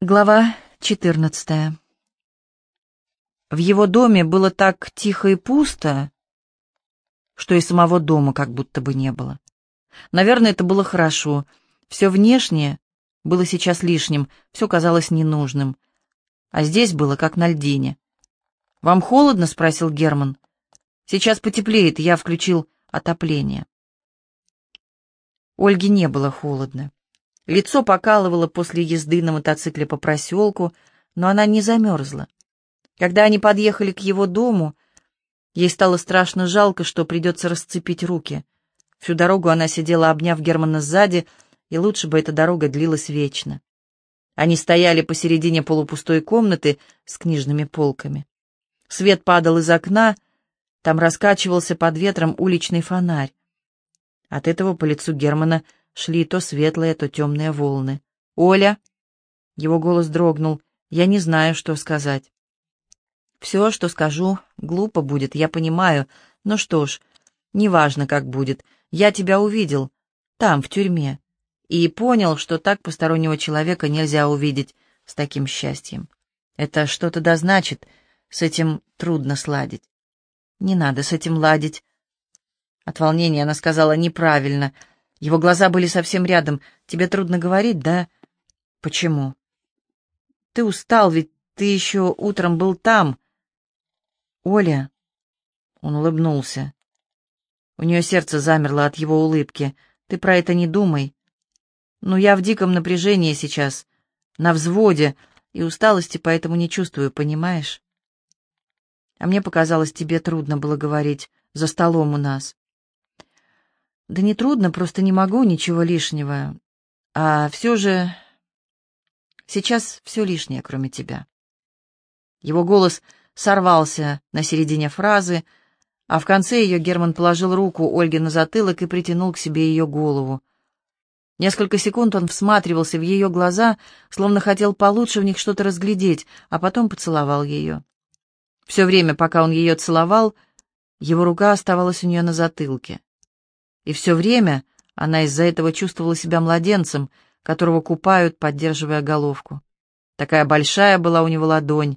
Глава 14 В его доме было так тихо и пусто, что и самого дома как будто бы не было. Наверное, это было хорошо. Все внешнее было сейчас лишним, все казалось ненужным. А здесь было как на льдине. «Вам холодно?» — спросил Герман. «Сейчас потеплеет, я включил отопление». Ольге не было холодно. Лицо покалывало после езды на мотоцикле по проселку, но она не замерзла. Когда они подъехали к его дому, ей стало страшно жалко, что придется расцепить руки. Всю дорогу она сидела, обняв Германа сзади, и лучше бы эта дорога длилась вечно. Они стояли посередине полупустой комнаты с книжными полками. Свет падал из окна, там раскачивался под ветром уличный фонарь. От этого по лицу Германа шли то светлые, то темные волны. «Оля!» Его голос дрогнул. «Я не знаю, что сказать». «Все, что скажу, глупо будет, я понимаю. Но что ж, неважно, как будет. Я тебя увидел. Там, в тюрьме. И понял, что так постороннего человека нельзя увидеть с таким счастьем. Это что-то да значит. С этим трудно сладить. Не надо с этим ладить. От волнения она сказала неправильно — его глаза были совсем рядом. «Тебе трудно говорить, да?» «Почему?» «Ты устал, ведь ты еще утром был там». «Оля...» Он улыбнулся. У нее сердце замерло от его улыбки. «Ты про это не думай. Но я в диком напряжении сейчас, на взводе, и усталости поэтому не чувствую, понимаешь?» А мне показалось, тебе трудно было говорить за столом у нас. Да не трудно, просто не могу, ничего лишнего. А все же... Сейчас все лишнее, кроме тебя. Его голос сорвался на середине фразы, а в конце ее Герман положил руку Ольге на затылок и притянул к себе ее голову. Несколько секунд он всматривался в ее глаза, словно хотел получше в них что-то разглядеть, а потом поцеловал ее. Все время, пока он ее целовал, его рука оставалась у нее на затылке. И все время она из-за этого чувствовала себя младенцем, которого купают, поддерживая головку. Такая большая была у него ладонь,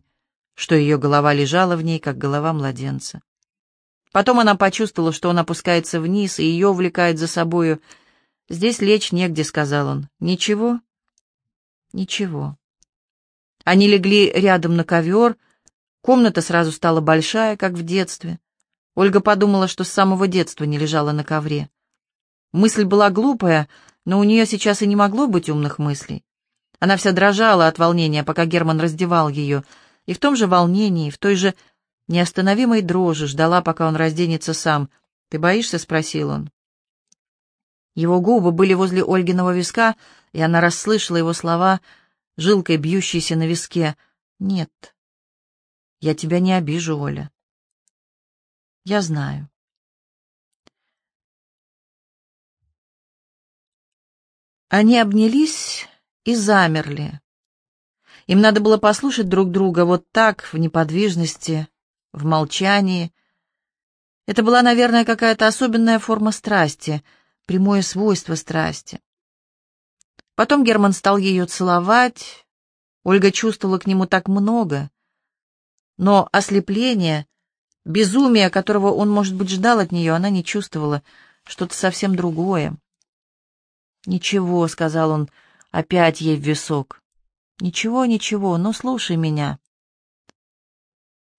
что ее голова лежала в ней, как голова младенца. Потом она почувствовала, что он опускается вниз, и ее увлекает за собою. «Здесь лечь негде», — сказал он. «Ничего?» «Ничего». Они легли рядом на ковер. Комната сразу стала большая, как в детстве. Ольга подумала, что с самого детства не лежала на ковре. Мысль была глупая, но у нее сейчас и не могло быть умных мыслей. Она вся дрожала от волнения, пока Герман раздевал ее, и в том же волнении, в той же неостановимой дрожи ждала, пока он разденется сам. «Ты боишься?» — спросил он. Его губы были возле Ольгиного виска, и она расслышала его слова, жилкой бьющейся на виске. «Нет, я тебя не обижу, Оля». «Я знаю». Они обнялись и замерли. Им надо было послушать друг друга вот так, в неподвижности, в молчании. Это была, наверное, какая-то особенная форма страсти, прямое свойство страсти. Потом Герман стал ее целовать. Ольга чувствовала к нему так много. Но ослепление, безумие, которого он, может быть, ждал от нее, она не чувствовала, что-то совсем другое. «Ничего», — сказал он опять ей в висок. «Ничего, ничего, но слушай меня».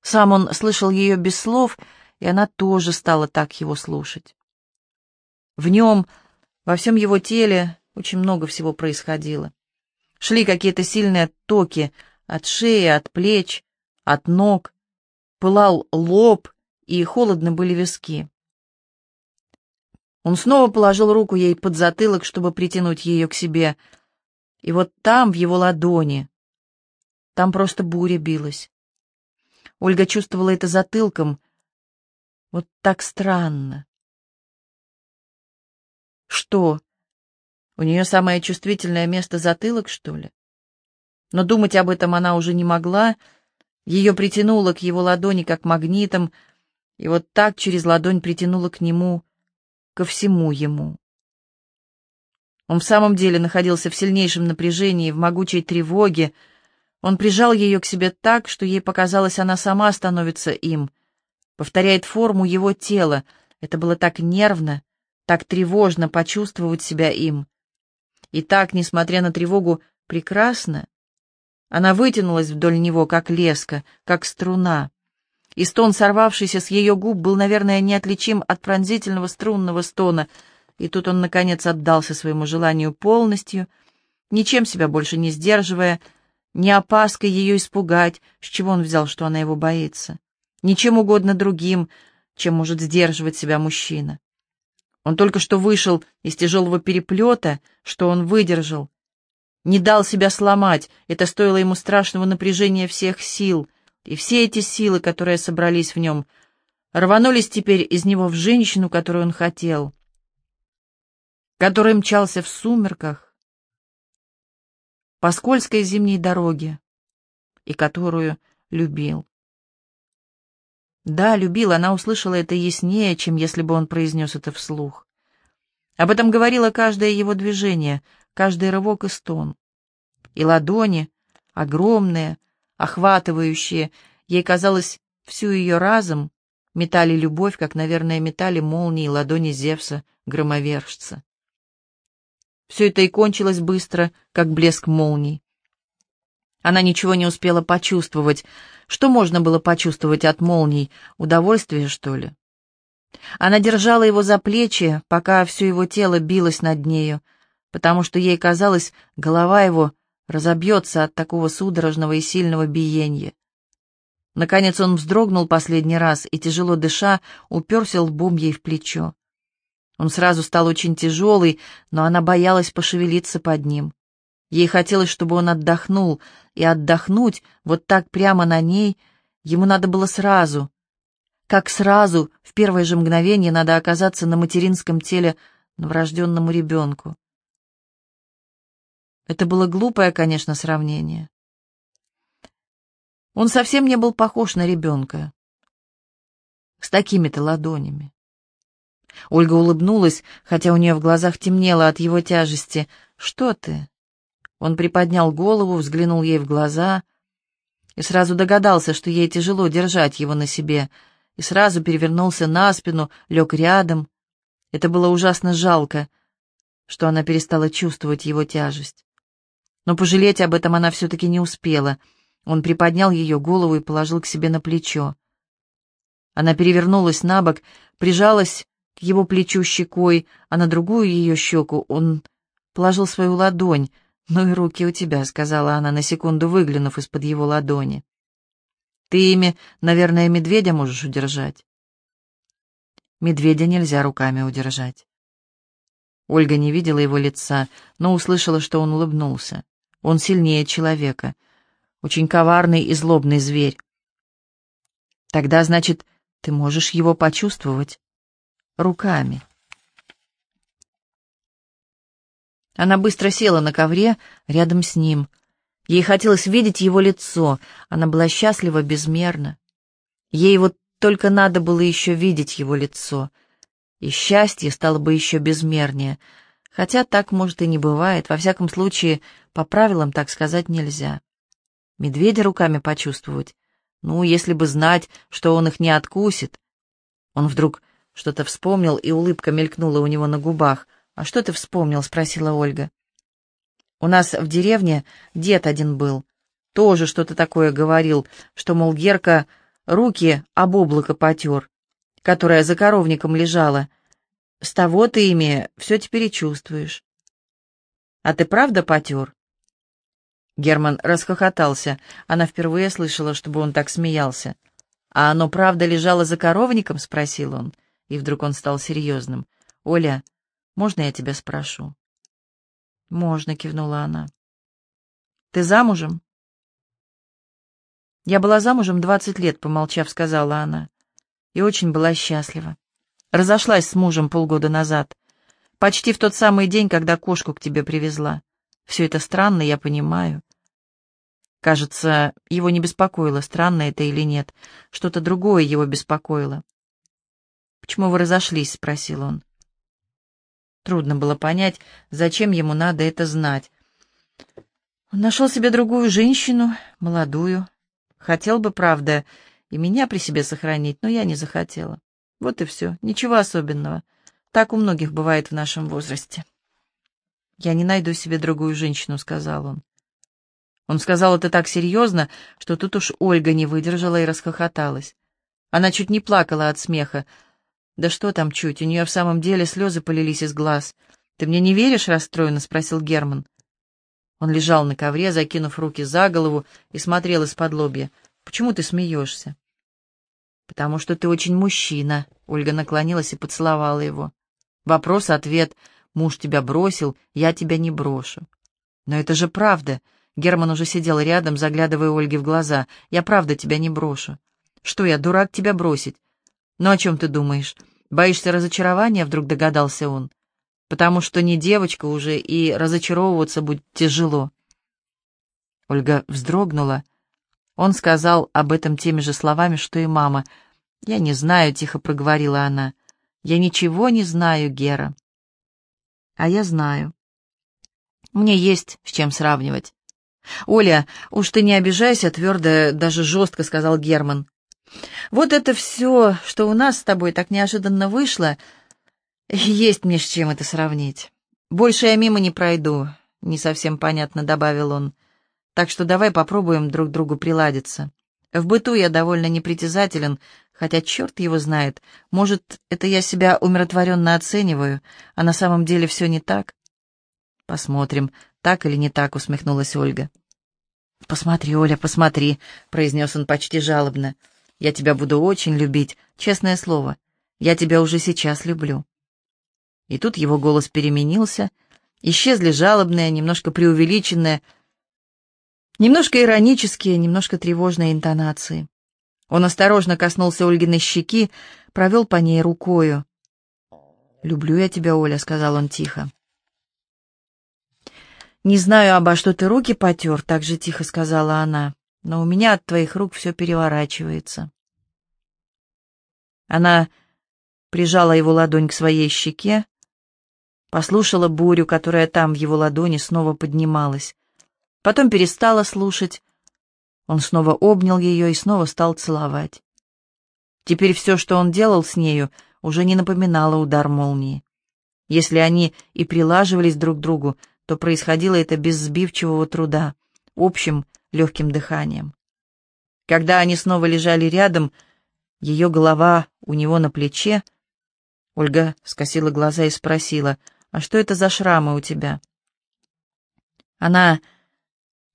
Сам он слышал ее без слов, и она тоже стала так его слушать. В нем, во всем его теле, очень много всего происходило. Шли какие-то сильные токи от шеи, от плеч, от ног. Пылал лоб, и холодно были виски. Он снова положил руку ей под затылок, чтобы притянуть ее к себе. И вот там, в его ладони, там просто буря билась. Ольга чувствовала это затылком. Вот так странно. Что? У нее самое чувствительное место затылок, что ли? Но думать об этом она уже не могла. Ее притянуло к его ладони, как магнитом, и вот так через ладонь притянуло к нему ко всему ему. Он в самом деле находился в сильнейшем напряжении, в могучей тревоге, Он прижал ее к себе так, что ей показалось, она сама становится им, повторяет форму его тела. Это было так нервно, так тревожно почувствовать себя им. И так, несмотря на тревогу, прекрасно. Она вытянулась вдоль него, как леска, как струна. И стон, сорвавшийся с ее губ, был, наверное, неотличим от пронзительного струнного стона. И тут он, наконец, отдался своему желанию полностью, ничем себя больше не сдерживая, ни опаской ее испугать, с чего он взял, что она его боится, ничем угодно другим, чем может сдерживать себя мужчина. Он только что вышел из тяжелого переплета, что он выдержал. Не дал себя сломать, это стоило ему страшного напряжения всех сил, и все эти силы, которые собрались в нем, рванулись теперь из него в женщину, которую он хотел, который мчался в сумерках, по скользкой зимней дороге, и которую любил. Да, любил, она услышала это яснее, чем если бы он произнес это вслух. Об этом говорило каждое его движение, каждый рывок и стон. И ладони, огромные, охватывающие, ей казалось, всю ее разом, метали любовь, как, наверное, метали молнии ладони Зевса, громовержца. Все это и кончилось быстро, как блеск молний. Она ничего не успела почувствовать. Что можно было почувствовать от молний? Удовольствие, что ли? Она держала его за плечи, пока все его тело билось над нею, потому что ей казалось, голова его разобьется от такого судорожного и сильного биения. Наконец он вздрогнул последний раз и, тяжело дыша, уперся лбом ей в плечо. Он сразу стал очень тяжелый, но она боялась пошевелиться под ним. Ей хотелось, чтобы он отдохнул, и отдохнуть вот так прямо на ней ему надо было сразу. Как сразу, в первое же мгновение, надо оказаться на материнском теле новорожденному ребенку. Это было глупое, конечно, сравнение. Он совсем не был похож на ребенка. С такими-то ладонями. Ольга улыбнулась, хотя у нее в глазах темнело от его тяжести. «Что ты?» Он приподнял голову, взглянул ей в глаза и сразу догадался, что ей тяжело держать его на себе, и сразу перевернулся на спину, лег рядом. Это было ужасно жалко, что она перестала чувствовать его тяжесть. Но пожалеть об этом она все-таки не успела. Он приподнял ее голову и положил к себе на плечо. Она перевернулась на бок, прижалась к его плечу щекой, а на другую ее щеку он положил свою ладонь. «Ну и руки у тебя», — сказала она, на секунду выглянув из-под его ладони. «Ты ими, наверное, медведя можешь удержать». Медведя нельзя руками удержать. Ольга не видела его лица, но услышала, что он улыбнулся. Он сильнее человека. Очень коварный и злобный зверь. Тогда, значит, ты можешь его почувствовать руками. Она быстро села на ковре рядом с ним. Ей хотелось видеть его лицо. Она была счастлива безмерно. Ей вот только надо было еще видеть его лицо. И счастье стало бы еще безмернее. Хотя так, может, и не бывает. Во всяком случае, по правилам так сказать нельзя. Медведя руками почувствовать? Ну, если бы знать, что он их не откусит. Он вдруг что-то вспомнил, и улыбка мелькнула у него на губах. «А что ты вспомнил?» — спросила Ольга. «У нас в деревне дед один был. Тоже что-то такое говорил, что, мол, Герка руки об облако потер, которая за коровником лежала. С того ты ими все теперь и чувствуешь». «А ты правда потер?» Герман расхохотался. Она впервые слышала, чтобы он так смеялся. «А оно правда лежало за коровником?» — спросил он. И вдруг он стал серьезным. «Оля, можно я тебя спрошу?» «Можно», — кивнула она. «Ты замужем?» «Я была замужем двадцать лет», — помолчав, сказала она. «И очень была счастлива. Разошлась с мужем полгода назад. Почти в тот самый день, когда кошку к тебе привезла. Все это странно, я понимаю. Кажется, его не беспокоило, странно это или нет. Что-то другое его беспокоило. «Почему вы разошлись?» — спросил он. Трудно было понять, зачем ему надо это знать. Он нашел себе другую женщину, Молодую. Хотел бы, правда, и меня при себе сохранить, но я не захотела. Вот и все, ничего особенного. Так у многих бывает в нашем возрасте. «Я не найду себе другую женщину», — сказал он. Он сказал это так серьезно, что тут уж Ольга не выдержала и расхохоталась. Она чуть не плакала от смеха. Да что там чуть, у нее в самом деле слезы полились из глаз. «Ты мне не веришь?» — расстроенно спросил Герман. Он лежал на ковре, закинув руки за голову, и смотрел из-под лобья. «Почему ты смеешься?» «Потому что ты очень мужчина», — Ольга наклонилась и поцеловала его. «Вопрос-ответ. Муж тебя бросил, я тебя не брошу». «Но это же правда», Герман уже сидел рядом, заглядывая Ольге в глаза. «Я правда тебя не брошу». «Что я, дурак, тебя бросить?» «Ну о чем ты думаешь? Боишься разочарования?» — вдруг догадался он. «Потому что не девочка уже, и разочаровываться будет тяжело». Ольга вздрогнула. Он сказал об этом теми же словами, что и мама. «Я не знаю», — тихо проговорила она. «Я ничего не знаю, Гера». «А я знаю. Мне есть с чем сравнивать. «Оля, уж ты не обижайся», — твердо, даже жестко сказал Герман. «Вот это все, что у нас с тобой так неожиданно вышло, есть мне с чем это сравнить. Больше я мимо не пройду», — не совсем понятно добавил он. «Так что давай попробуем друг другу приладиться. В быту я довольно непритязателен, хотя черт его знает, может, это я себя умиротворенно оцениваю, а на самом деле все не так?» «Посмотрим, так или не так?» — усмехнулась Ольга. «Посмотри, Оля, посмотри», — произнес он почти жалобно. «Я тебя буду очень любить, честное слово. Я тебя уже сейчас люблю». И тут его голос переменился, исчезли жалобные, немножко преувеличенные, немножко иронические, немножко тревожные интонации. Он осторожно коснулся Ольгиной щеки, провел по ней рукою. «Люблю я тебя, Оля», — сказал он тихо. «Не знаю, обо что ты руки потер», — так же тихо сказала она, «но у меня от твоих рук все переворачивается». Она прижала его ладонь к своей щеке, послушала бурю, которая там в его ладони снова поднималась. Потом перестала слушать. Он снова обнял ее и снова стал целовать. Теперь все, что он делал с нею, уже не напоминало удар молнии. Если они и прилаживались друг к другу, то происходило это без сбивчивого труда, общим легким дыханием. Когда они снова лежали рядом, ее голова у него на плече, Ольга скосила глаза и спросила, «А что это за шрамы у тебя?» Она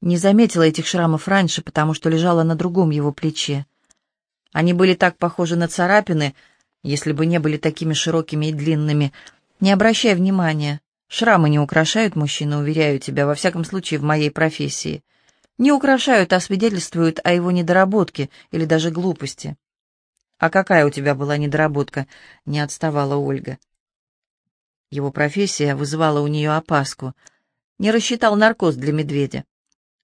не заметила этих шрамов раньше, потому что лежала на другом его плече. Они были так похожи на царапины, если бы не были такими широкими и длинными. Не обращай внимания. Шрамы не украшают мужчину, уверяю тебя, во всяком случае в моей профессии. Не украшают, а свидетельствуют о его недоработке или даже глупости. «А какая у тебя была недоработка?» — не отставала Ольга. Его профессия вызывала у нее опаску. Не рассчитал наркоз для медведя.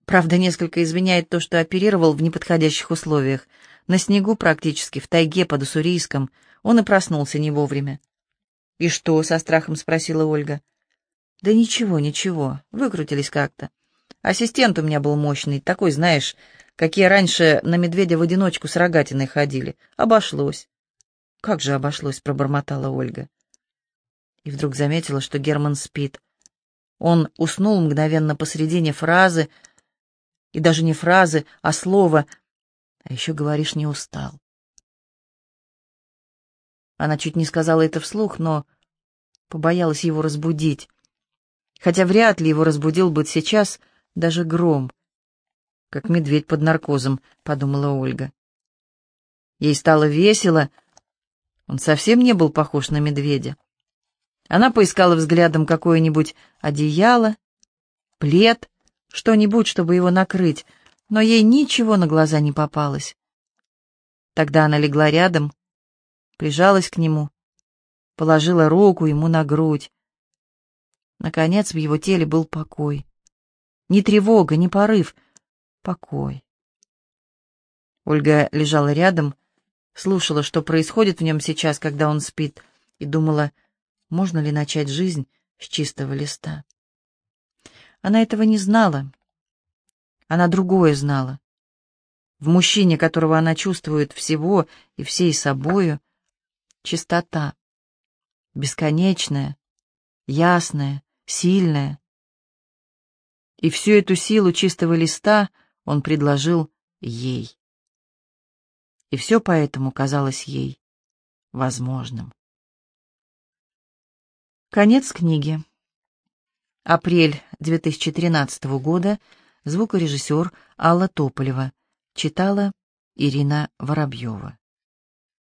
Правда, несколько извиняет то, что оперировал в неподходящих условиях. На снегу практически, в тайге под Уссурийском. Он и проснулся не вовремя. «И что?» — со страхом спросила Ольга. «Да ничего, ничего, выкрутились как-то. Ассистент у меня был мощный, такой, знаешь, какие раньше на медведя в одиночку с рогатиной ходили. Обошлось». «Как же обошлось?» — пробормотала Ольга. И вдруг заметила, что Герман спит. Он уснул мгновенно посредине фразы, и даже не фразы, а слова. А еще, говоришь, не устал. Она чуть не сказала это вслух, но побоялась его разбудить хотя вряд ли его разбудил бы сейчас даже гром. «Как медведь под наркозом», — подумала Ольга. Ей стало весело. Он совсем не был похож на медведя. Она поискала взглядом какое-нибудь одеяло, плед, что-нибудь, чтобы его накрыть, но ей ничего на глаза не попалось. Тогда она легла рядом, прижалась к нему, положила руку ему на грудь. Наконец в его теле был покой. Ни тревога, ни порыв. Покой. Ольга лежала рядом, слушала, что происходит в нем сейчас, когда он спит, и думала, можно ли начать жизнь с чистого листа. Она этого не знала. Она другое знала. в мужчине, которого она чувствует всего и всей собою, чистота, бесконечная, ясная, сильная. И всю эту силу чистого листа он предложил ей. И все поэтому казалось ей возможным. Конец книги. Апрель 2013 года. Звукорежиссер Алла Тополева. Читала Ирина Воробьева.